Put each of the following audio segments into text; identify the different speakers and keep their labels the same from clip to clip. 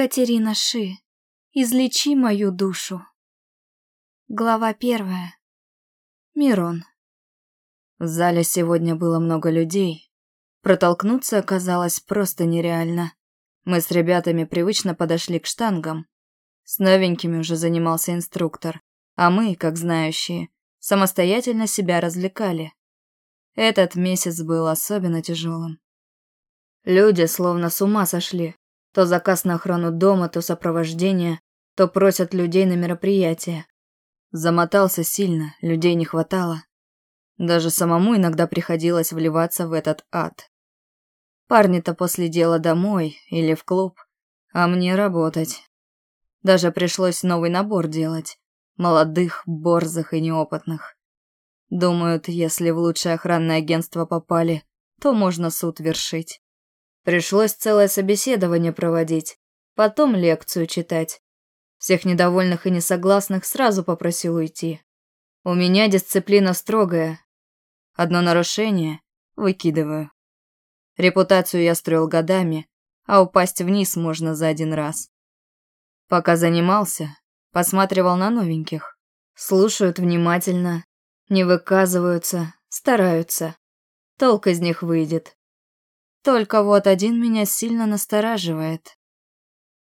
Speaker 1: Катерина Ши, излечи мою душу. Глава первая. Мирон. В зале сегодня было много людей. Протолкнуться оказалось просто нереально. Мы с ребятами привычно подошли к штангам. С новенькими уже занимался инструктор, а мы, как знающие, самостоятельно себя развлекали. Этот месяц был особенно тяжелым. Люди словно с ума сошли. То заказ на охрану дома, то сопровождение, то просят людей на мероприятие. Замотался сильно, людей не хватало. Даже самому иногда приходилось вливаться в этот ад. Парни-то после дела домой или в клуб, а мне работать. Даже пришлось новый набор делать. Молодых, борзых и неопытных. Думают, если в лучшее охранное агентство попали, то можно суд вершить. Пришлось целое собеседование проводить, потом лекцию читать. Всех недовольных и несогласных сразу попросил уйти. У меня дисциплина строгая. Одно нарушение – выкидываю. Репутацию я строил годами, а упасть вниз можно за один раз. Пока занимался, посматривал на новеньких. Слушают внимательно, не выказываются, стараются. Толк из них выйдет. Только вот один меня сильно настораживает.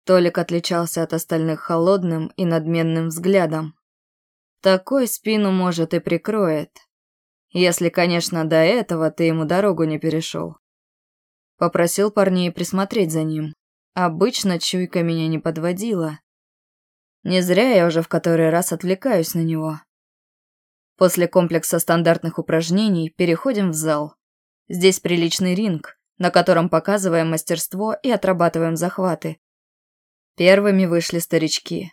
Speaker 1: Толик отличался от остальных холодным и надменным взглядом. Такой спину, может, и прикроет. Если, конечно, до этого ты ему дорогу не перешел. Попросил парней присмотреть за ним. Обычно чуйка меня не подводила. Не зря я уже в который раз отвлекаюсь на него. После комплекса стандартных упражнений переходим в зал. Здесь приличный ринг, на котором показываем мастерство и отрабатываем захваты. Первыми вышли старички.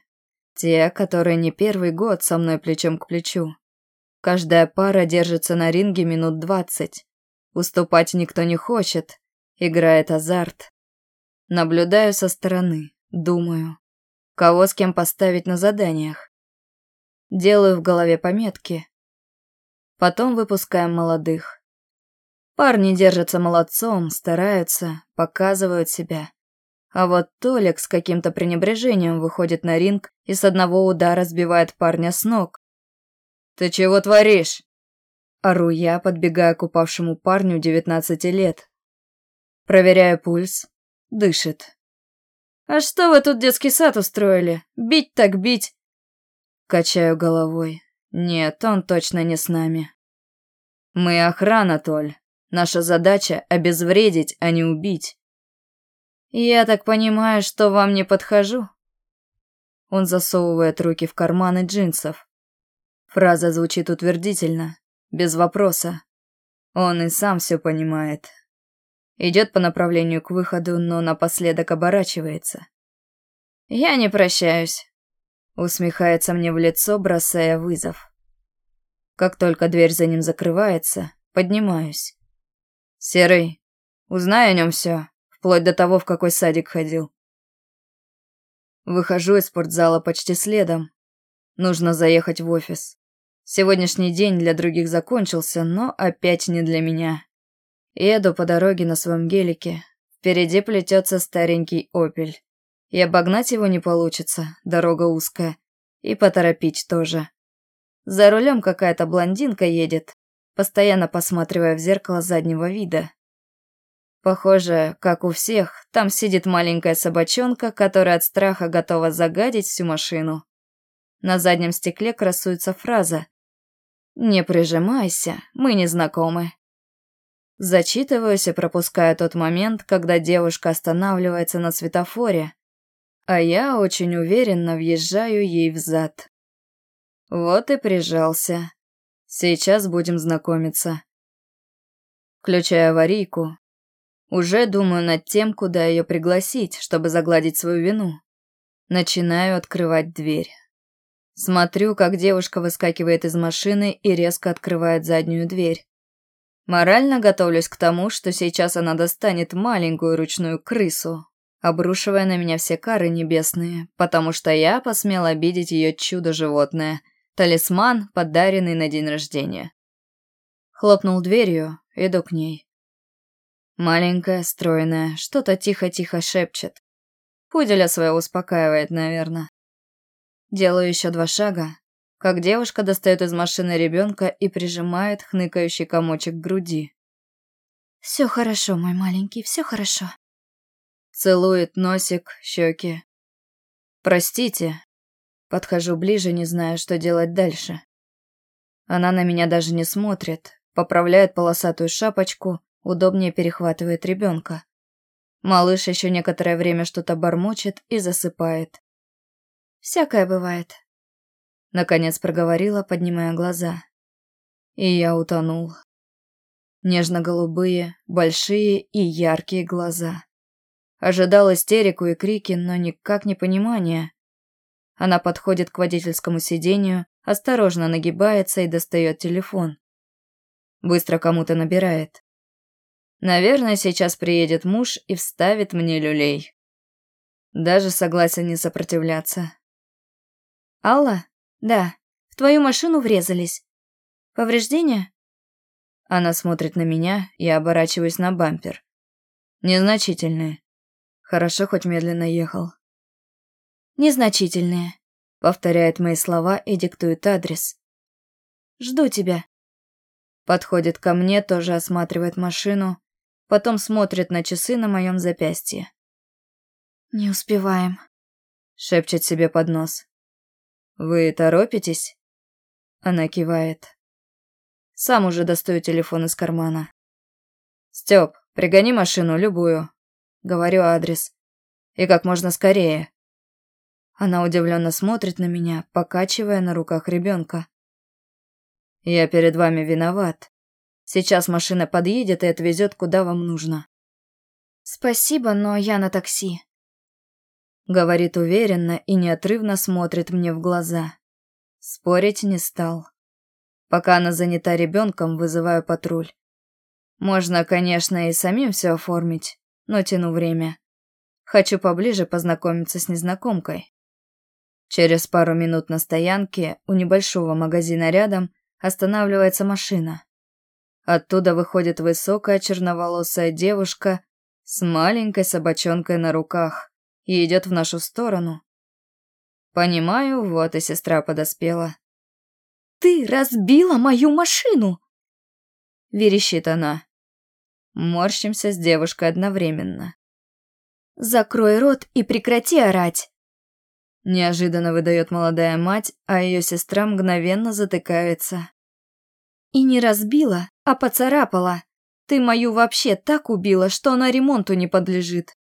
Speaker 1: Те, которые не первый год со мной плечом к плечу. Каждая пара держится на ринге минут двадцать. Уступать никто не хочет. Играет азарт. Наблюдаю со стороны, думаю, кого с кем поставить на заданиях. Делаю в голове пометки. Потом выпускаем молодых. Парни держатся молодцом, стараются, показывают себя. А вот Толик с каким-то пренебрежением выходит на ринг и с одного удара сбивает парня с ног. «Ты чего творишь?» Ору я, подбегая к упавшему парню 19 лет. Проверяю пульс. Дышит. «А что вы тут детский сад устроили? Бить так бить!» Качаю головой. Нет, он точно не с нами. «Мы охрана, Толь. Наша задача – обезвредить, а не убить. Я так понимаю, что вам не подхожу? Он засовывает руки в карманы джинсов. Фраза звучит утвердительно, без вопроса. Он и сам все понимает. Идет по направлению к выходу, но напоследок оборачивается. «Я не прощаюсь», — усмехается мне в лицо, бросая вызов. Как только дверь за ним закрывается, поднимаюсь. «Серый, узнай о нем все, вплоть до того, в какой садик ходил». Выхожу из спортзала почти следом. Нужно заехать в офис. Сегодняшний день для других закончился, но опять не для меня. Еду по дороге на своем гелике. Впереди плетется старенький «Опель». И обогнать его не получится, дорога узкая. И поторопить тоже. За рулем какая-то блондинка едет, постоянно посматривая в зеркало заднего вида. Похоже, как у всех, там сидит маленькая собачонка, которая от страха готова загадить всю машину. На заднем стекле красуется фраза «Не прижимайся, мы не знакомы». Зачитываюсь и пропускаю тот момент, когда девушка останавливается на светофоре, а я очень уверенно въезжаю ей в зад. Вот и прижался. Сейчас будем знакомиться. Включаю аварийку. Уже думаю над тем, куда ее пригласить, чтобы загладить свою вину. Начинаю открывать дверь. Смотрю, как девушка выскакивает из машины и резко открывает заднюю дверь. Морально готовлюсь к тому, что сейчас она достанет маленькую ручную крысу, обрушивая на меня все кары небесные, потому что я посмел обидеть ее чудо-животное, Талисман, подаренный на день рождения. Хлопнул дверью, иду к ней. Маленькая, стройная, что-то тихо-тихо шепчет. Пуделя своего успокаивает, наверное. Делаю еще два шага, как девушка достает из машины ребенка и прижимает хныкающий комочек к груди. «Все хорошо, мой маленький, все хорошо». Целует носик, щеки. «Простите». Подхожу ближе, не зная, что делать дальше. Она на меня даже не смотрит, поправляет полосатую шапочку, удобнее перехватывает ребенка. Малыш еще некоторое время что-то бормочет и засыпает. «Всякое бывает», — наконец проговорила, поднимая глаза. И я утонул. Нежно-голубые, большие и яркие глаза. Ожидал истерику и крики, но никак не понимания. Она подходит к водительскому сидению, осторожно нагибается и достает телефон. Быстро кому-то набирает. Наверное, сейчас приедет муж и вставит мне люлей. Даже согласен не сопротивляться. «Алла? Да. В твою машину врезались. Повреждения?» Она смотрит на меня, я оборачиваюсь на бампер. Незначительные. Хорошо, хоть медленно ехал. Незначительные. Повторяет мои слова и диктует адрес. Жду тебя. Подходит ко мне, тоже осматривает машину, потом смотрит на часы на моем запястье. «Не успеваем», — шепчет себе под нос. «Вы торопитесь?» Она кивает. Сам уже достаю телефон из кармана. «Стёп, пригони машину, любую». Говорю адрес. И как можно скорее. Она удивленно смотрит на меня, покачивая на руках ребенка. «Я перед вами виноват. Сейчас машина подъедет и отвезет, куда вам нужно». «Спасибо, но я на такси», — говорит уверенно и неотрывно смотрит мне в глаза. Спорить не стал. Пока она занята ребенком, вызываю патруль. Можно, конечно, и самим все оформить, но тяну время. Хочу поближе познакомиться с незнакомкой. Через пару минут на стоянке у небольшого магазина рядом останавливается машина. Оттуда выходит высокая черноволосая девушка с маленькой собачонкой на руках и идет в нашу сторону. Понимаю, вот и сестра подоспела. «Ты разбила мою машину!» Верещит она. Морщимся с девушкой одновременно. «Закрой рот и прекрати орать!» Неожиданно выдает молодая мать, а ее сестра мгновенно затыкается. «И не разбила, а поцарапала. Ты мою вообще так убила, что она ремонту не подлежит».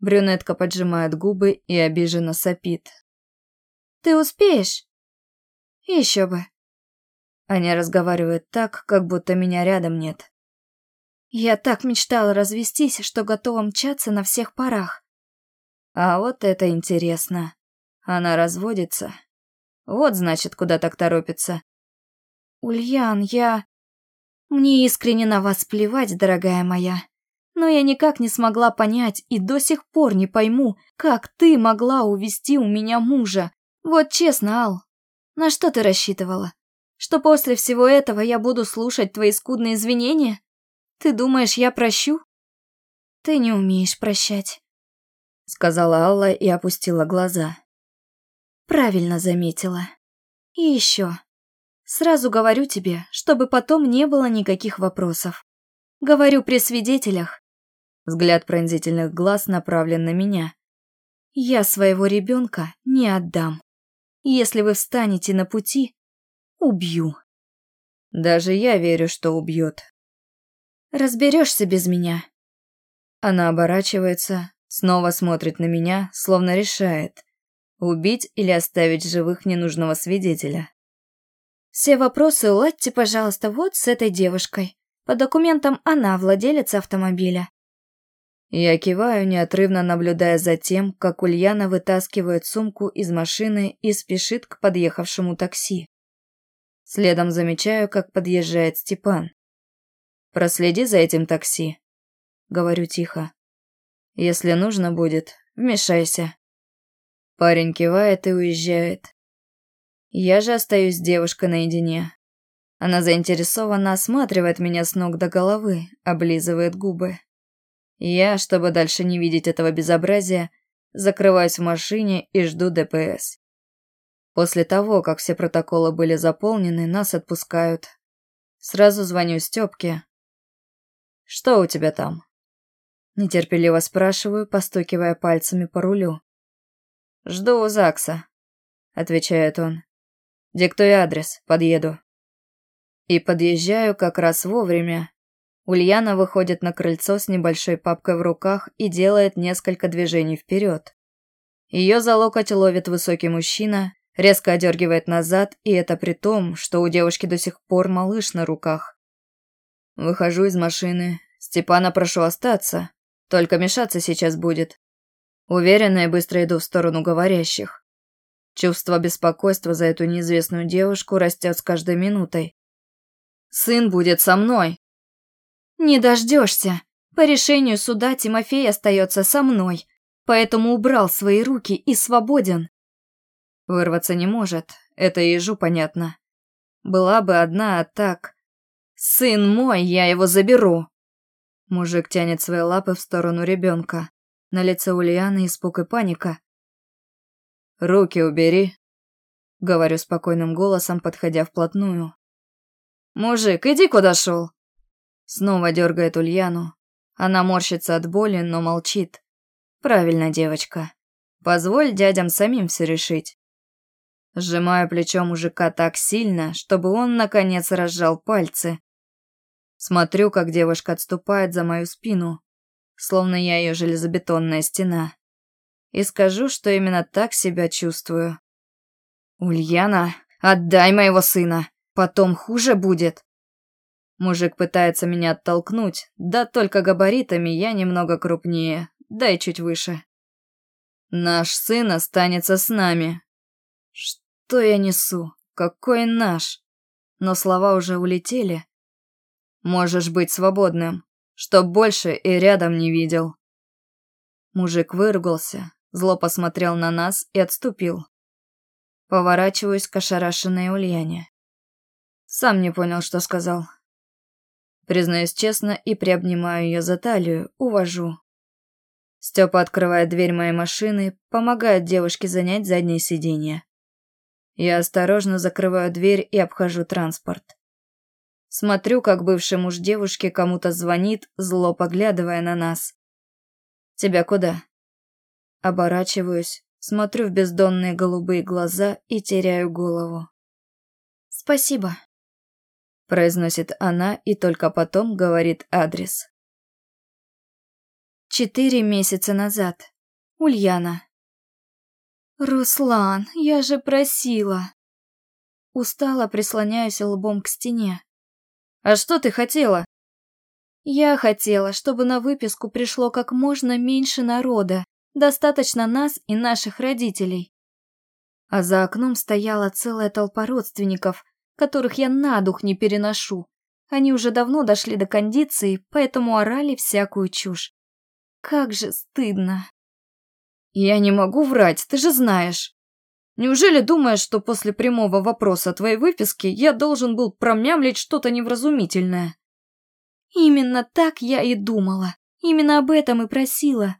Speaker 1: Брюнетка поджимает губы и обиженно сопит. «Ты успеешь?» «Еще бы». Они разговаривают так, как будто меня рядом нет. Я так мечтала развестись, что готова мчаться на всех парах. А вот это интересно. Она разводится. Вот, значит, куда так торопится. Ульян, я... Мне искренне на вас плевать, дорогая моя. Но я никак не смогла понять и до сих пор не пойму, как ты могла увести у меня мужа. Вот честно, Ал, на что ты рассчитывала? Что после всего этого я буду слушать твои скудные извинения? Ты думаешь, я прощу? Ты не умеешь прощать, сказала Алла и опустила глаза. Правильно заметила. И еще. Сразу говорю тебе, чтобы потом не было никаких вопросов. Говорю при свидетелях. Взгляд пронзительных глаз направлен на меня. Я своего ребенка не отдам. Если вы встанете на пути, убью. Даже я верю, что убьет. Разберешься без меня. Она оборачивается, снова смотрит на меня, словно решает, убить или оставить живых ненужного свидетеля. Все вопросы уладьте, пожалуйста, вот с этой девушкой. По документам она владелец автомобиля. Я киваю, неотрывно наблюдая за тем, как Ульяна вытаскивает сумку из машины и спешит к подъехавшему такси. Следом замечаю, как подъезжает Степан. Проследи за этим такси. Говорю тихо. Если нужно будет, вмешайся. Парень кивает и уезжает. Я же остаюсь с девушкой наедине. Она заинтересованно осматривает меня с ног до головы, облизывает губы. Я, чтобы дальше не видеть этого безобразия, закрываюсь в машине и жду ДПС. После того, как все протоколы были заполнены, нас отпускают. Сразу звоню Стёпке. «Что у тебя там?» Нетерпеливо спрашиваю, постукивая пальцами по рулю. «Жду у ЗАГСа», — отвечает он. «Диктуй адрес, подъеду». И подъезжаю как раз вовремя. Ульяна выходит на крыльцо с небольшой папкой в руках и делает несколько движений вперед. Ее за локоть ловит высокий мужчина, резко одергивает назад, и это при том, что у девушки до сих пор малыш на руках. Выхожу из машины. Степана прошу остаться. Только мешаться сейчас будет. Уверенно и быстро иду в сторону говорящих. Чувство беспокойства за эту неизвестную девушку растет с каждой минутой. «Сын будет со мной!» «Не дождешься. По решению суда Тимофей остается со мной, поэтому убрал свои руки и свободен». Вырваться не может, это ежу понятно. Была бы одна, а так... «Сын мой, я его заберу!» Мужик тянет свои лапы в сторону ребенка. На лице Ульяны испуг и паника. «Руки убери», — говорю спокойным голосом, подходя вплотную. «Мужик, иди куда шел!» Снова дергает Ульяну. Она морщится от боли, но молчит. «Правильно, девочка. Позволь дядям самим все решить». Сжимаю плечо мужика так сильно, чтобы он, наконец, разжал пальцы. Смотрю, как девушка отступает за мою спину, словно я ее железобетонная стена. И скажу, что именно так себя чувствую. «Ульяна, отдай моего сына, потом хуже будет!» Мужик пытается меня оттолкнуть, да только габаритами я немного крупнее, да и чуть выше. «Наш сын останется с нами». Что я несу? Какой наш? Но слова уже улетели, Можешь быть свободным, чтоб больше и рядом не видел». Мужик выругался, зло посмотрел на нас и отступил. Поворачиваюсь к ошарашенной Ульяне. Сам не понял, что сказал. Признаюсь честно и приобнимаю ее за талию, увожу. Степа открывает дверь моей машины, помогает девушке занять заднее сиденье. Я осторожно закрываю дверь и обхожу транспорт. Смотрю, как бывший муж девушки кому-то звонит, зло поглядывая на нас. «Тебя куда?» Оборачиваюсь, смотрю в бездонные голубые глаза и теряю голову. «Спасибо», — произносит она и только потом говорит адрес. Четыре месяца назад. Ульяна. «Руслан, я же просила!» Устало прислоняюсь лбом к стене. А что ты хотела? Я хотела, чтобы на выписку пришло как можно меньше народа. Достаточно нас и наших родителей. А за окном стояла целая толпа родственников, которых я на дух не переношу. Они уже давно дошли до кондиции, поэтому орали всякую чушь. Как же стыдно. Я не могу врать, ты же знаешь. Неужели думаешь, что после прямого вопроса твоей выписки я должен был промямлить что-то невразумительное? Именно так я и думала. Именно об этом и просила.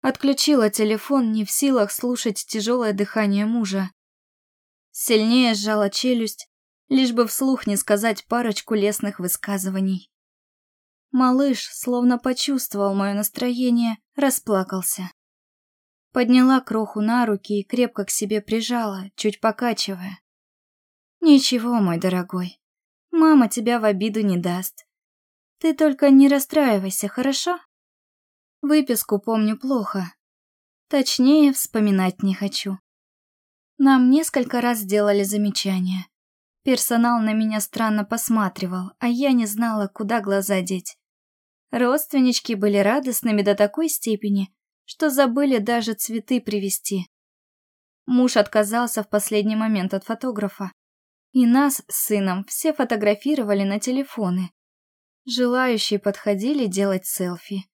Speaker 1: Отключила телефон, не в силах слушать тяжелое дыхание мужа. Сильнее сжала челюсть, лишь бы вслух не сказать парочку лестных высказываний. Малыш, словно почувствовал мое настроение, расплакался. Подняла кроху на руки и крепко к себе прижала, чуть покачивая. «Ничего, мой дорогой, мама тебя в обиду не даст. Ты только не расстраивайся, хорошо? Выписку помню плохо. Точнее, вспоминать не хочу. Нам несколько раз сделали замечания. Персонал на меня странно посматривал, а я не знала, куда глаза деть. Родственнички были радостными до такой степени, что забыли даже цветы привезти. Муж отказался в последний момент от фотографа. И нас с сыном все фотографировали на телефоны. Желающие подходили делать селфи.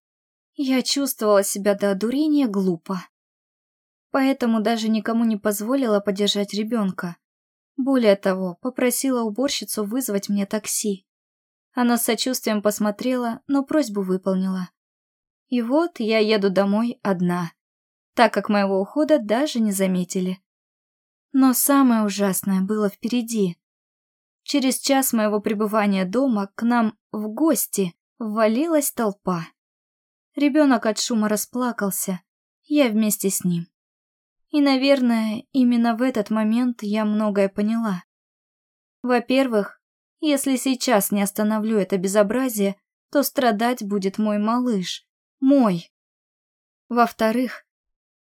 Speaker 1: Я чувствовала себя до одурения глупо. Поэтому даже никому не позволила подержать ребенка. Более того, попросила уборщицу вызвать мне такси. Она с сочувствием посмотрела, но просьбу выполнила. И вот я еду домой одна. так как моего ухода даже не заметили. Но самое ужасное было впереди. Через час моего пребывания дома к нам в гости ввалилась толпа. Ребенок от шума расплакался, я вместе с ним. И, наверное, именно в этот момент я многое поняла. Во-первых, если сейчас не остановлю это безобразие, то страдать будет мой малыш. Мой. Во-вторых,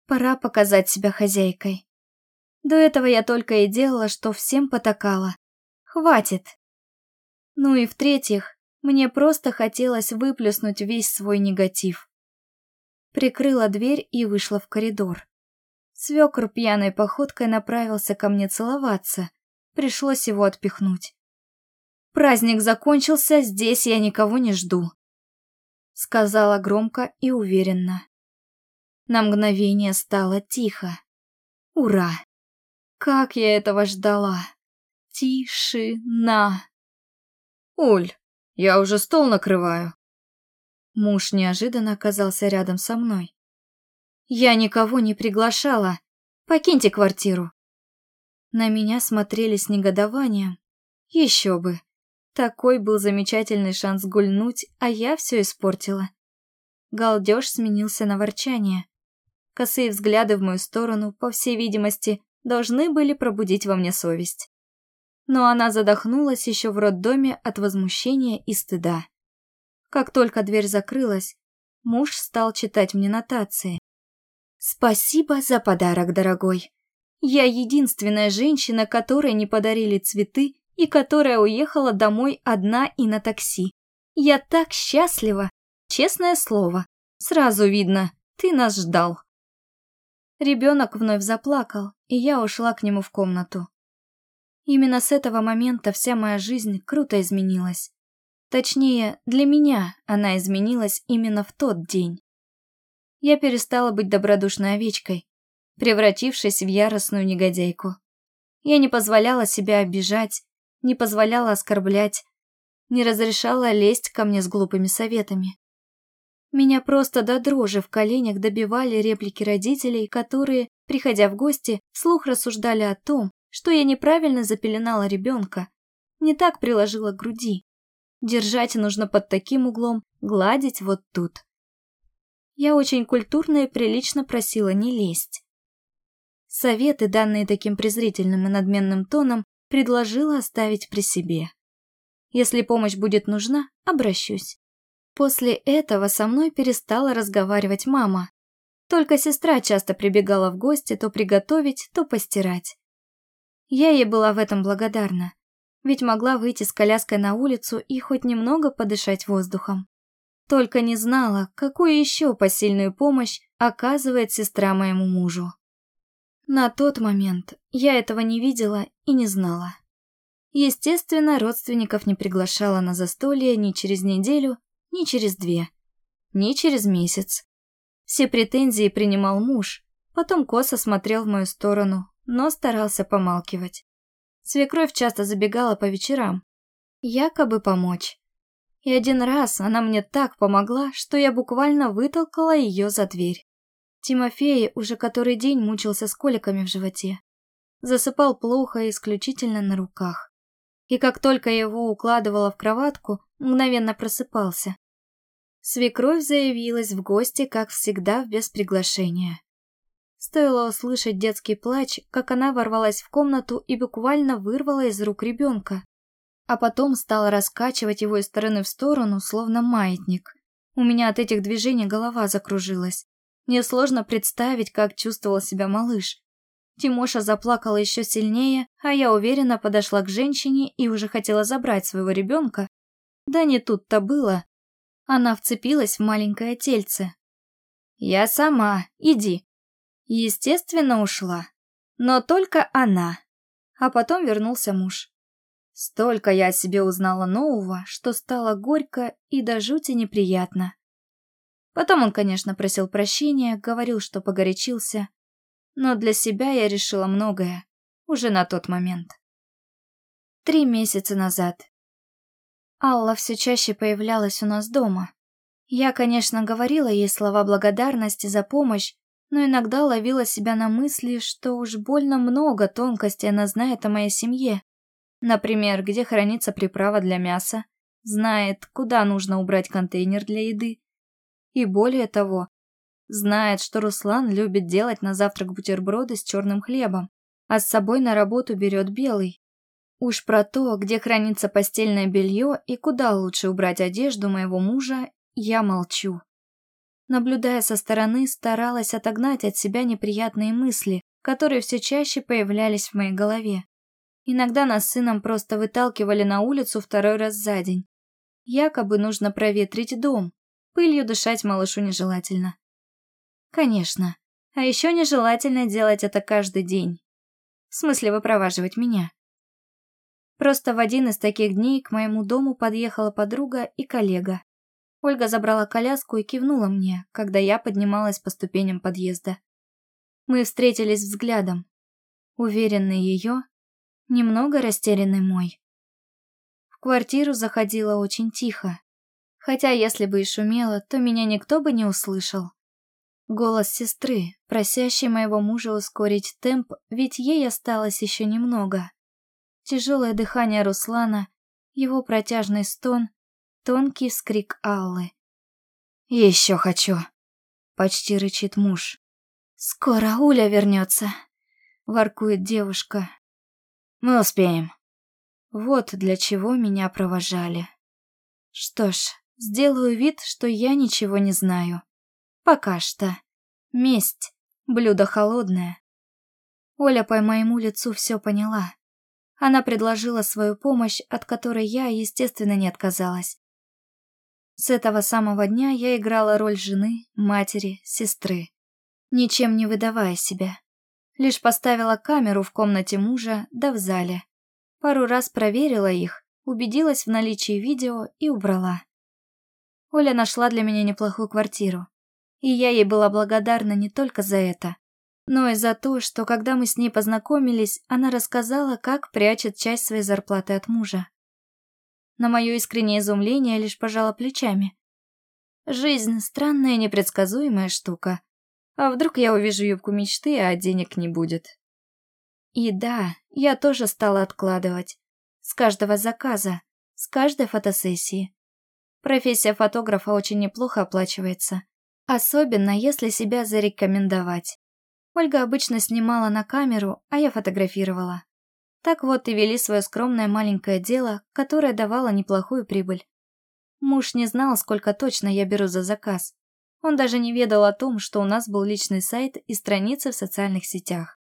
Speaker 1: пора показать себя хозяйкой. До этого я только и делала, что всем потакала. Хватит. Ну и в-третьих, мне просто хотелось выплеснуть весь свой негатив. Прикрыла дверь и вышла в коридор. Свекр пьяной походкой направился ко мне целоваться. Пришлось его отпихнуть. «Праздник закончился, здесь я никого не жду», — сказала громко и уверенно. На мгновение стало тихо. Ура! Как я этого ждала! Тишина! «Уль, я уже стол накрываю». Муж неожиданно оказался рядом со мной. Я никого не приглашала. Покиньте квартиру. На меня смотрели с негодованием. Еще бы. Такой был замечательный шанс гульнуть, а я все испортила. Галдеж сменился на ворчание. Косые взгляды в мою сторону, по всей видимости, должны были пробудить во мне совесть. Но она задохнулась еще в роддоме от возмущения и стыда. Как только дверь закрылась, муж стал читать мне нотации. Спасибо за подарок, дорогой. Я единственная женщина, которой не подарили цветы и которая уехала домой одна и на такси. Я так счастлива, честное слово. Сразу видно, ты нас ждал. Ребенок вновь заплакал, и я ушла к нему в комнату. Именно с этого момента вся моя жизнь круто изменилась. Точнее, для меня она изменилась именно в тот день я перестала быть добродушной овечкой, превратившись в яростную негодяйку. Я не позволяла себя обижать, не позволяла оскорблять, не разрешала лезть ко мне с глупыми советами. Меня просто до дрожи в коленях добивали реплики родителей, которые, приходя в гости, вслух рассуждали о том, что я неправильно запеленала ребенка, не так приложила к груди. Держать нужно под таким углом, гладить вот тут. Я очень культурно и прилично просила не лезть. Советы, данные таким презрительным и надменным тоном, предложила оставить при себе. Если помощь будет нужна, обращусь. После этого со мной перестала разговаривать мама. Только сестра часто прибегала в гости то приготовить, то постирать. Я ей была в этом благодарна, ведь могла выйти с коляской на улицу и хоть немного подышать воздухом. Только не знала, какую еще посильную помощь оказывает сестра моему мужу. На тот момент я этого не видела и не знала. Естественно, родственников не приглашала на застолье ни через неделю, ни через две, ни через месяц. Все претензии принимал муж, потом косо смотрел в мою сторону, но старался помалкивать. Свекровь часто забегала по вечерам, якобы помочь. И один раз она мне так помогла, что я буквально вытолкала ее за дверь. Тимофей уже который день мучился с коликами в животе. Засыпал плохо и исключительно на руках. И как только его укладывала в кроватку, мгновенно просыпался. Свекровь заявилась в гости, как всегда, без приглашения. Стоило услышать детский плач, как она ворвалась в комнату и буквально вырвала из рук ребенка а потом стала раскачивать его из стороны в сторону, словно маятник. У меня от этих движений голова закружилась. Мне сложно представить, как чувствовал себя малыш. Тимоша заплакала еще сильнее, а я уверенно подошла к женщине и уже хотела забрать своего ребенка. Да не тут-то было. Она вцепилась в маленькое тельце. «Я сама, иди». Естественно, ушла. Но только она. А потом вернулся муж. Столько я о себе узнала нового, что стало горько и до жути неприятно. Потом он, конечно, просил прощения, говорил, что погорячился. Но для себя я решила многое, уже на тот момент. Три месяца назад. Алла все чаще появлялась у нас дома. Я, конечно, говорила ей слова благодарности за помощь, но иногда ловила себя на мысли, что уж больно много тонкостей она знает о моей семье. Например, где хранится приправа для мяса, знает, куда нужно убрать контейнер для еды. И более того, знает, что Руслан любит делать на завтрак бутерброды с черным хлебом, а с собой на работу берет белый. Уж про то, где хранится постельное белье и куда лучше убрать одежду моего мужа, я молчу. Наблюдая со стороны, старалась отогнать от себя неприятные мысли, которые все чаще появлялись в моей голове. Иногда нас с сыном просто выталкивали на улицу второй раз за день. Якобы нужно проветрить дом. Пылью дышать малышу нежелательно. Конечно. А еще нежелательно делать это каждый день. В смысле выпроваживать меня. Просто в один из таких дней к моему дому подъехала подруга и коллега. Ольга забрала коляску и кивнула мне, когда я поднималась по ступеням подъезда. Мы встретились взглядом. Уверенный ее, немного растерянный мой. В квартиру заходила очень тихо. Хотя если бы и шумела, то меня никто бы не услышал. Голос сестры, просящей моего мужа ускорить темп, ведь ей осталось еще немного. Тяжелое дыхание Руслана, его протяжный стон, тонкий вскрик Аллы. «Еще хочу!» — почти рычит муж. «Скоро Уля вернется!» — воркует девушка, мы успеем. Вот для чего меня провожали. Что ж, сделаю вид, что я ничего не знаю. Пока что. Месть. Блюдо холодное. Оля по моему лицу все поняла. Она предложила свою помощь, от которой я, естественно, не отказалась. С этого самого дня я играла роль жены, матери, сестры, ничем не выдавая себя. Лишь поставила камеру в комнате мужа, да в зале. Пару раз проверила их, убедилась в наличии видео и убрала. Оля нашла для меня неплохую квартиру. И я ей была благодарна не только за это, но и за то, что когда мы с ней познакомились, она рассказала, как прячет часть своей зарплаты от мужа. На мое искреннее изумление лишь пожала плечами. Жизнь — странная непредсказуемая штука. А вдруг я увижу юбку мечты, а денег не будет? И да, я тоже стала откладывать. С каждого заказа, с каждой фотосессии. Профессия фотографа очень неплохо оплачивается. Особенно, если себя зарекомендовать. Ольга обычно снимала на камеру, а я фотографировала. Так вот и вели свое скромное маленькое дело, которое давало неплохую прибыль. Муж не знал, сколько точно я беру за заказ. Он даже не ведал о том, что у нас был личный сайт и страницы в социальных сетях.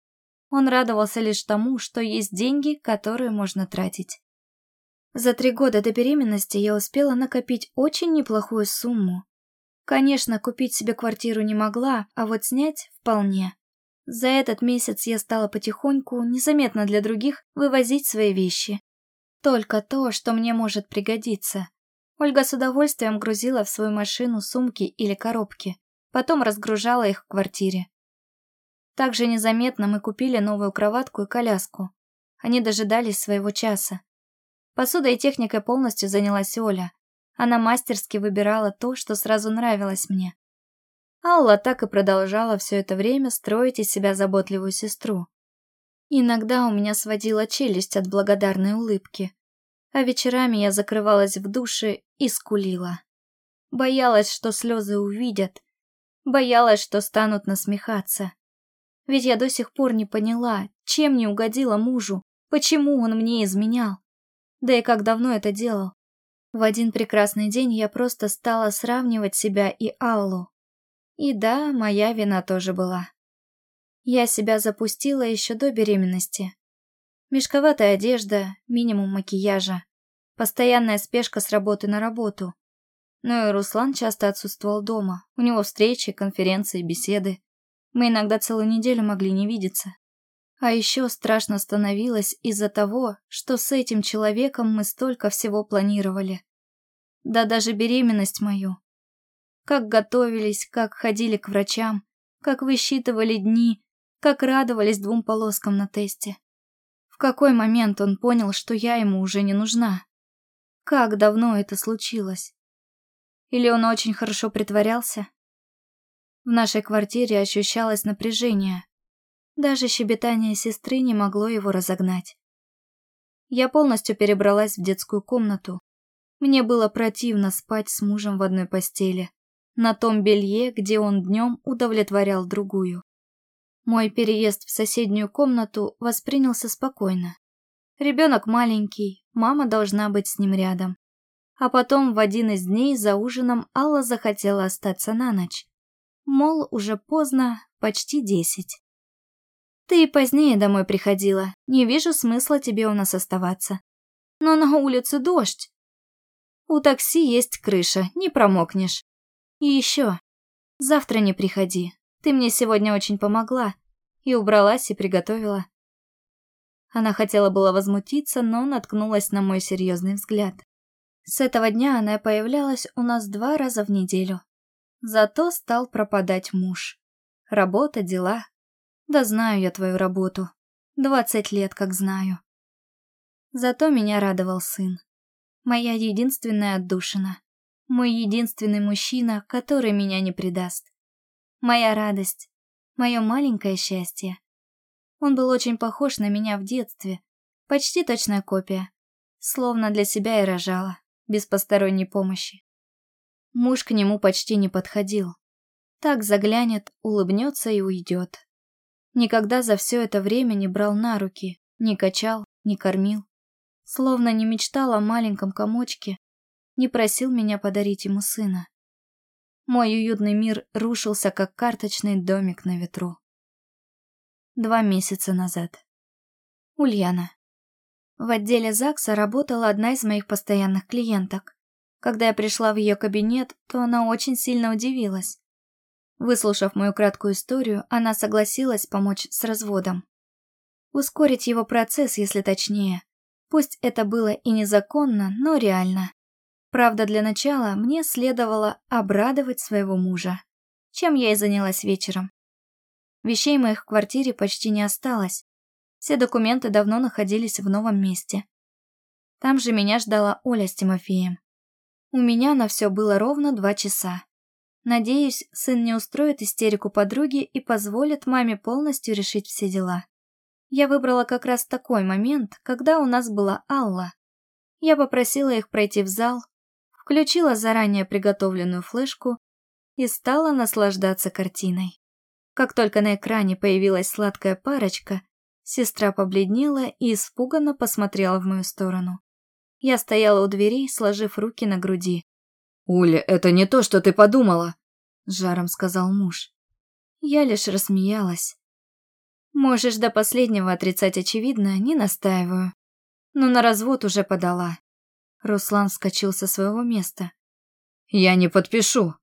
Speaker 1: Он радовался лишь тому, что есть деньги, которые можно тратить. За три года до беременности я успела накопить очень неплохую сумму. Конечно, купить себе квартиру не могла, а вот снять вполне. За этот месяц я стала потихоньку, незаметно для других, вывозить свои вещи. Только то, что мне может пригодиться. Ольга с удовольствием грузила в свою машину сумки или коробки, потом разгружала их в квартире. Также незаметно мы купили новую кроватку и коляску. Они дожидались своего часа. Посудой и техникой полностью занялась Оля. Она мастерски выбирала то, что сразу нравилось мне. Алла так и продолжала все это время строить из себя заботливую сестру. Иногда у меня сводила челюсть от благодарной улыбки, а вечерами я закрывалась в душе и скулила. Боялась, что слезы увидят, боялась, что станут насмехаться. Ведь я до сих пор не поняла, чем не угодила мужу, почему он мне изменял. Да и как давно это делал. В один прекрасный день я просто стала сравнивать себя и Аллу. И да, моя вина тоже была. Я себя запустила еще до беременности. Мешковатая одежда, минимум макияжа, постоянная спешка с работы на работу. Но и Руслан часто отсутствовал дома, у него встречи, конференции, беседы. Мы иногда целую неделю могли не видеться. А еще страшно становилось из-за того, что с этим человеком мы столько всего планировали. Да даже беременность мою. Как готовились, как ходили к врачам, как высчитывали дни, как радовались двум полоскам на тесте какой момент он понял, что я ему уже не нужна? Как давно это случилось? Или он очень хорошо притворялся? В нашей квартире ощущалось напряжение. Даже щебетание сестры не могло его разогнать. Я полностью перебралась в детскую комнату. Мне было противно спать с мужем в одной постели, на том белье, где он днем удовлетворял другую. Мой переезд в соседнюю комнату воспринялся спокойно. Ребенок маленький, мама должна быть с ним рядом. А потом в один из дней за ужином Алла захотела остаться на ночь. Мол, уже поздно, почти десять. Ты и позднее домой приходила, не вижу смысла тебе у нас оставаться. Но на улице дождь. У такси есть крыша, не промокнешь. И еще, завтра не приходи, ты мне сегодня очень помогла. И убралась, и приготовила. Она хотела было возмутиться, но наткнулась на мой серьезный взгляд. С этого дня она появлялась у нас два раза в неделю. Зато стал пропадать муж. Работа, дела. Да знаю я твою работу. Двадцать лет как знаю. Зато меня радовал сын. Моя единственная отдушина. Мой единственный мужчина, который меня не предаст. Моя радость, мое маленькое счастье. Он был очень похож на меня в детстве, почти точная копия, словно для себя и рожала, без посторонней помощи. Муж к нему почти не подходил. Так заглянет, улыбнется и уйдет. Никогда за все это время не брал на руки, не качал, не кормил. Словно не мечтал о маленьком комочке, не просил меня подарить ему сына. Мой уютный мир рушился, как карточный домик на ветру. Два месяца назад. Ульяна. В отделе ЗАГСа работала одна из моих постоянных клиенток. Когда я пришла в ее кабинет, то она очень сильно удивилась. Выслушав мою краткую историю, она согласилась помочь с разводом. Ускорить его процесс, если точнее. Пусть это было и незаконно, но реально. Правда, для начала мне следовало обрадовать своего мужа, чем я и занялась вечером. Вещей моих в квартире почти не осталось. Все документы давно находились в новом месте. Там же меня ждала Оля с Тимофеем. У меня на все было ровно два часа. Надеюсь, сын не устроит истерику подруги и позволит маме полностью решить все дела. Я выбрала как раз такой момент, когда у нас была Алла. Я попросила их пройти в зал, включила заранее приготовленную флешку и стала наслаждаться картиной. Как только на экране появилась сладкая парочка, сестра побледнела и испуганно посмотрела в мою сторону. Я стояла у дверей, сложив руки на груди.
Speaker 2: «Уля, это не то, что ты подумала», — жаром сказал муж.
Speaker 1: Я лишь рассмеялась. Можешь до последнего отрицать очевидное, не настаиваю. Но на развод уже подала. Руслан вскочил со своего места.
Speaker 2: «Я не подпишу».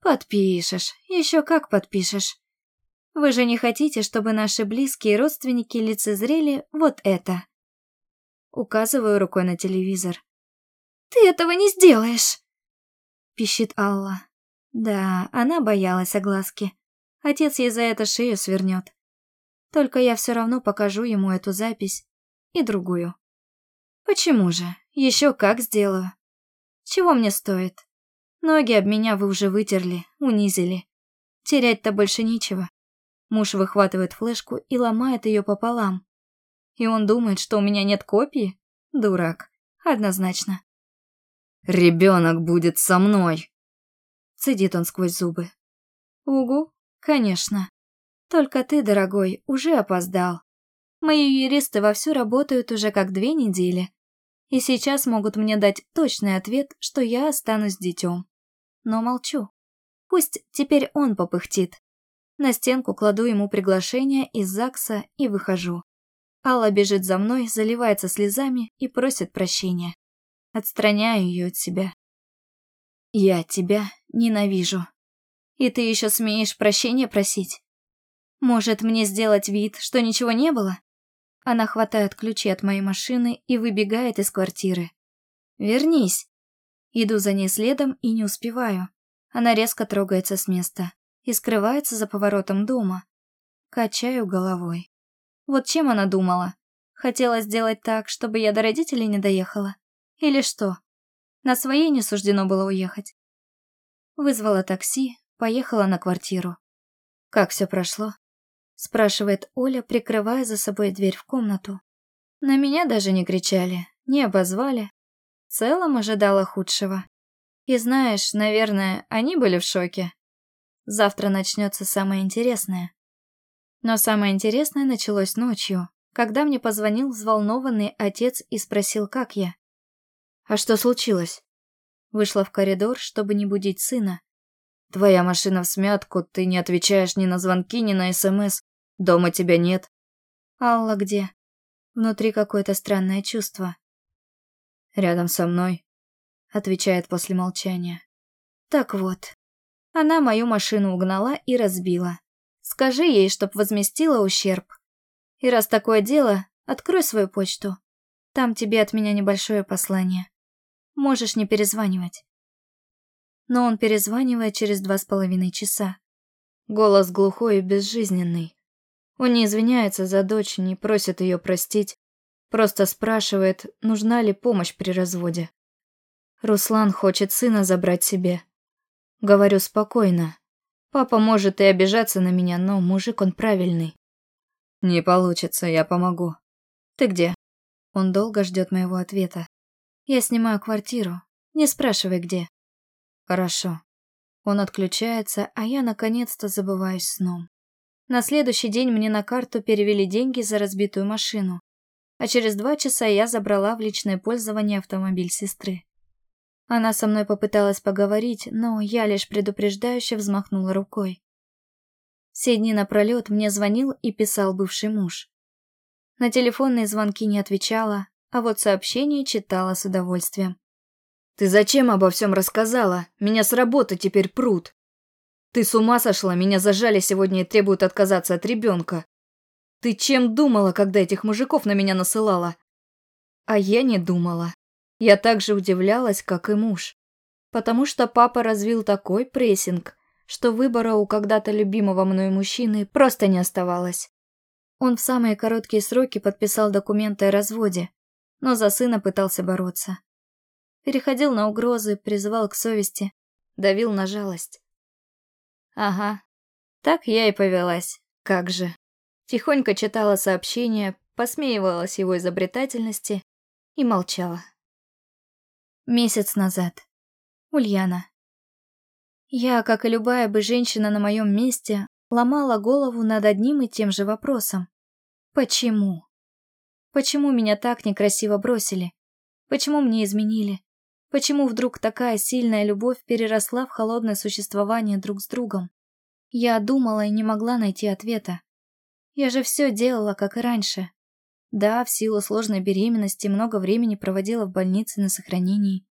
Speaker 1: «Подпишешь. Еще как подпишешь. Вы же не хотите, чтобы наши близкие родственники лицезрели вот это?» Указываю рукой на телевизор. «Ты этого не сделаешь!» Пищит Алла. Да, она боялась огласки. Отец ей за это шею свернет. Только я все равно покажу ему эту запись и другую. Почему же? Еще как сделаю. Чего мне стоит? Ноги об меня вы уже вытерли, унизили. Терять-то больше нечего. Муж выхватывает флешку и ломает ее пополам. И он думает, что у меня нет копии? Дурак. Однозначно.
Speaker 2: «Ребенок будет со мной!»
Speaker 1: Цедит он сквозь зубы. «Угу, конечно. Только ты, дорогой, уже опоздал. Мои юристы вовсю работают уже как две недели и сейчас могут мне дать точный ответ, что я останусь детем. Но молчу. Пусть теперь он попыхтит. На стенку кладу ему приглашение из ЗАГСа и выхожу. Алла бежит за мной, заливается слезами и просит прощения. Отстраняю ее от себя. Я тебя ненавижу. И ты еще смеешь прощения просить? Может, мне сделать вид, что ничего не было? Она хватает ключи от моей машины и выбегает из квартиры. «Вернись!» Иду за ней следом и не успеваю. Она резко трогается с места и скрывается за поворотом дома. Качаю головой. Вот чем она думала? Хотела сделать так, чтобы я до родителей не доехала? Или что? На своей не суждено было уехать. Вызвала такси, поехала на квартиру. Как все прошло? Спрашивает Оля, прикрывая за собой дверь в комнату. На меня даже не кричали, не обозвали. В целом ожидала худшего. И знаешь, наверное, они были в шоке. Завтра начнется самое интересное. Но самое интересное началось ночью, когда мне позвонил взволнованный отец и спросил, как я. «А что случилось?» Вышла в коридор, чтобы не будить сына. «Твоя машина в смятку, ты не отвечаешь ни на звонки, ни на СМС. Дома тебя нет». «Алла где?» Внутри какое-то странное чувство. «Рядом со мной», — отвечает после молчания. «Так вот, она мою машину угнала и разбила. Скажи ей, чтоб возместила ущерб. И раз такое дело, открой свою почту. Там тебе от меня небольшое послание. Можешь не перезванивать. Но он перезванивает через два с половиной часа. Голос глухой и безжизненный. Он не извиняется за дочь, не просит ее простить, просто спрашивает, нужна ли помощь при разводе. Руслан хочет сына забрать себе. Говорю спокойно. Папа может и обижаться на меня, но мужик он правильный. Не получится, я помогу. Ты где? Он долго ждет моего ответа. Я снимаю квартиру. Не спрашивай, где. Хорошо. Он отключается, а я наконец-то забываюсь сном. На следующий день мне на карту перевели деньги за разбитую машину. А через два часа я забрала в личное пользование автомобиль сестры. Она со мной попыталась поговорить, но я лишь предупреждающе взмахнула рукой. Все дни напролет мне звонил и писал бывший муж. На телефонные звонки не отвечала, а вот сообщения читала с удовольствием. «Ты зачем обо всем рассказала? Меня с работы теперь прут. Ты с ума сошла, меня зажали сегодня и требуют отказаться от ребенка. Ты чем думала, когда этих мужиков на меня насылала?» А я не думала. Я так же удивлялась, как и муж. Потому что папа развил такой прессинг, что выбора у когда-то любимого мной мужчины просто не оставалось. Он в самые короткие сроки подписал документы о разводе, но за сына пытался бороться. Переходил на угрозы, призывал к совести, давил на жалость. Ага, так я и повелась, как же. Тихонько читала сообщения, посмеивалась его изобретательности и молчала. Месяц назад. Ульяна. Я, как и любая бы женщина на моем месте, ломала голову над одним и тем же вопросом. Почему? Почему меня так некрасиво бросили? Почему мне изменили? Почему вдруг такая сильная любовь переросла в холодное существование друг с другом? Я думала и не могла найти ответа. Я же все делала, как и раньше. Да, в силу сложной беременности много времени проводила в больнице на сохранении.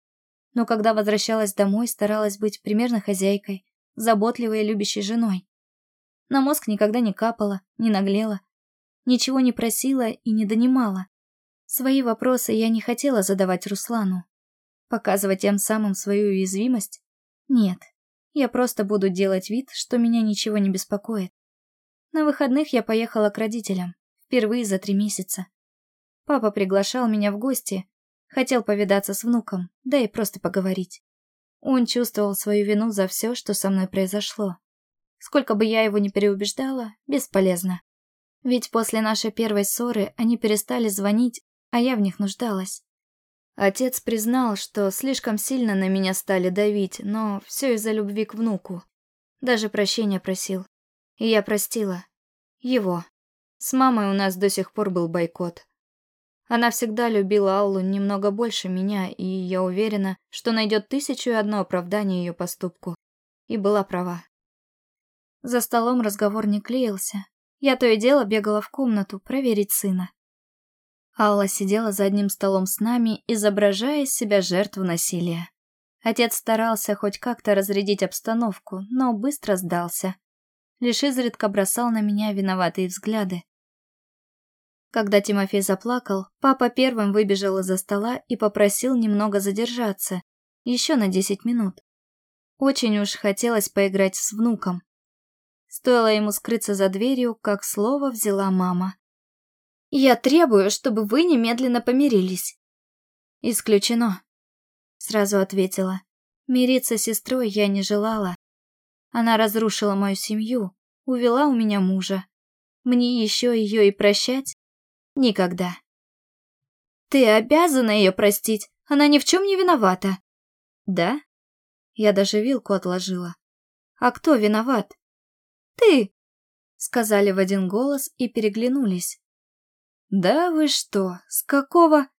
Speaker 1: Но когда возвращалась домой, старалась быть примерно хозяйкой, заботливой и любящей женой. На мозг никогда не капала, не наглела, Ничего не просила и не донимала. Свои вопросы я не хотела задавать Руслану. Показывать тем самым свою уязвимость? Нет. Я просто буду делать вид, что меня ничего не беспокоит. На выходных я поехала к родителям. Впервые за три месяца. Папа приглашал меня в гости. Хотел повидаться с внуком, да и просто поговорить. Он чувствовал свою вину за все, что со мной произошло. Сколько бы я его ни переубеждала, бесполезно. Ведь после нашей первой ссоры они перестали звонить, а я в них нуждалась. Отец признал, что слишком сильно на меня стали давить, но все из-за любви к внуку. Даже прощения просил. И я простила. Его. С мамой у нас до сих пор был бойкот. Она всегда любила Аллу немного больше меня, и я уверена, что найдет тысячу и одно оправдание ее поступку. И была права. За столом разговор не клеился, я то и дело бегала в комнату проверить сына. Алла сидела за одним столом с нами, изображая из себя жертву насилия. Отец старался хоть как-то разрядить обстановку, но быстро сдался. Лишь изредка бросал на меня виноватые взгляды. Когда Тимофей заплакал, папа первым выбежал из-за стола и попросил немного задержаться, еще на десять минут. Очень уж хотелось поиграть с внуком. Стоило ему скрыться за дверью, как слово взяла мама. «Я требую, чтобы вы немедленно помирились». «Исключено», — сразу ответила. Мириться с сестрой я не желала. Она разрушила мою семью, увела у меня мужа. Мне еще ее и прощать? Никогда. Ты обязана ее простить, она ни в чем не виновата. Да? Я даже вилку отложила. А кто виноват? Ты! Сказали в один голос и переглянулись. Да вы что, с какого?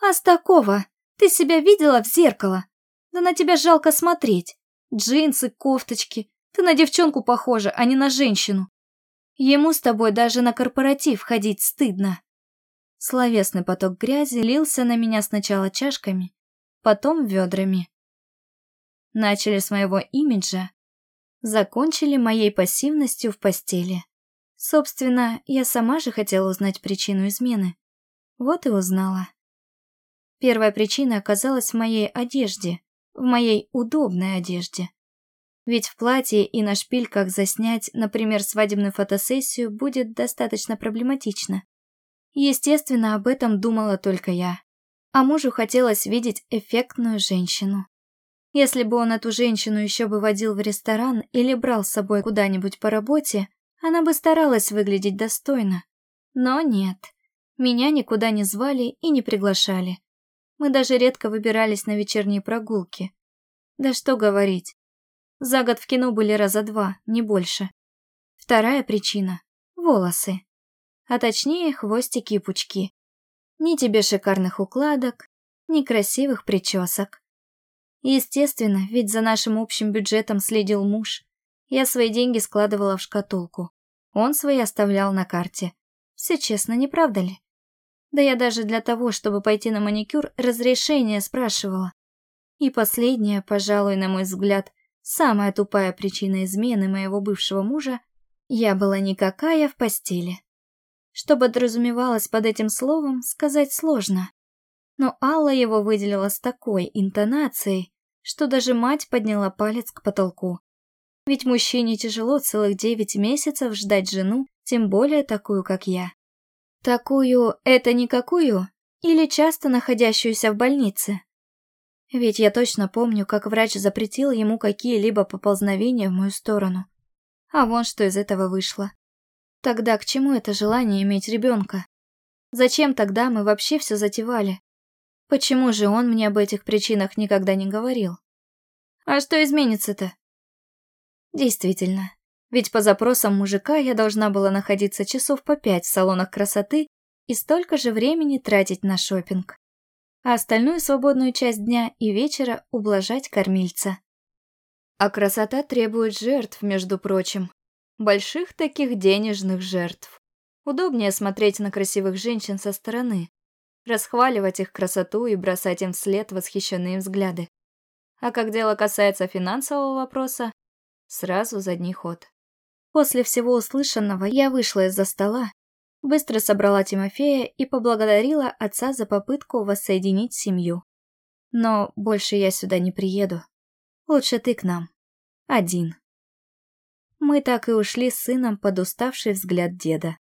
Speaker 1: А с такого! Ты себя видела в зеркало? Да на тебя жалко смотреть. Джинсы, кофточки. Ты на девчонку похожа, а не на женщину. Ему с тобой даже на корпоратив ходить стыдно. Словесный поток грязи лился на меня сначала чашками, потом ведрами. Начали с моего имиджа, закончили моей пассивностью в постели. Собственно, я сама же хотела узнать причину измены. Вот и узнала. Первая причина оказалась в моей одежде, в моей удобной одежде. Ведь в платье и на шпильках заснять, например, свадебную фотосессию будет достаточно проблематично. Естественно, об этом думала только я. А мужу хотелось видеть эффектную женщину. Если бы он эту женщину еще бы водил в ресторан или брал с собой куда-нибудь по работе, она бы старалась выглядеть достойно. Но нет, меня никуда не звали и не приглашали. Мы даже редко выбирались на вечерние прогулки. Да что говорить, за год в кино были раза два, не больше. Вторая причина – волосы. А точнее, хвостики и пучки. Ни тебе шикарных укладок, ни красивых причесок. Естественно, ведь за нашим общим бюджетом следил муж. Я свои деньги складывала в шкатулку. Он свои оставлял на карте. Все честно, не правда ли? Да я даже для того, чтобы пойти на маникюр, разрешение спрашивала. И последнее, пожалуй, на мой взгляд, Самая тупая причина измены моего бывшего мужа – я была никакая в постели. Что подразумевалось под этим словом, сказать сложно. Но Алла его выделила с такой интонацией, что даже мать подняла палец к потолку. Ведь мужчине тяжело целых девять месяцев ждать жену, тем более такую, как я. Такую – это никакую? Или часто находящуюся в больнице? Ведь я точно помню, как врач запретил ему какие-либо поползновения в мою сторону. А вон что из этого вышло. Тогда к чему это желание иметь ребенка? Зачем тогда мы вообще все затевали? Почему же он мне об этих причинах никогда не говорил? А что изменится-то? Действительно, ведь по запросам мужика я должна была находиться часов по пять в салонах красоты и столько же времени тратить на шопинг а остальную свободную часть дня и вечера ублажать кормильца. А красота требует жертв, между прочим. Больших таких денежных жертв. Удобнее смотреть на красивых женщин со стороны, расхваливать их красоту и бросать им вслед восхищенные взгляды. А как дело касается финансового вопроса, сразу задний ход. После всего услышанного я вышла из-за стола Быстро собрала Тимофея и поблагодарила отца за попытку воссоединить семью. Но больше я сюда не приеду. Лучше ты к нам. Один. Мы так и ушли с сыном под уставший взгляд деда.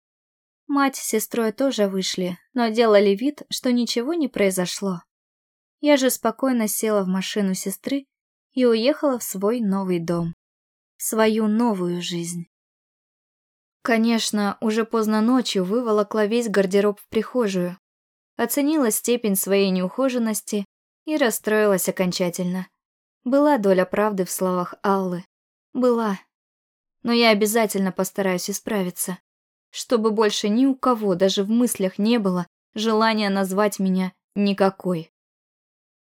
Speaker 1: Мать с сестрой тоже вышли, но делали вид, что ничего не произошло. Я же спокойно села в машину сестры и уехала в свой новый дом. В свою новую жизнь. Конечно, уже поздно ночью выволокла весь гардероб в прихожую. Оценила степень своей неухоженности и расстроилась окончательно. Была доля правды в словах Аллы. Была. Но я обязательно постараюсь исправиться. Чтобы больше ни у кого даже в мыслях не было желания назвать меня никакой.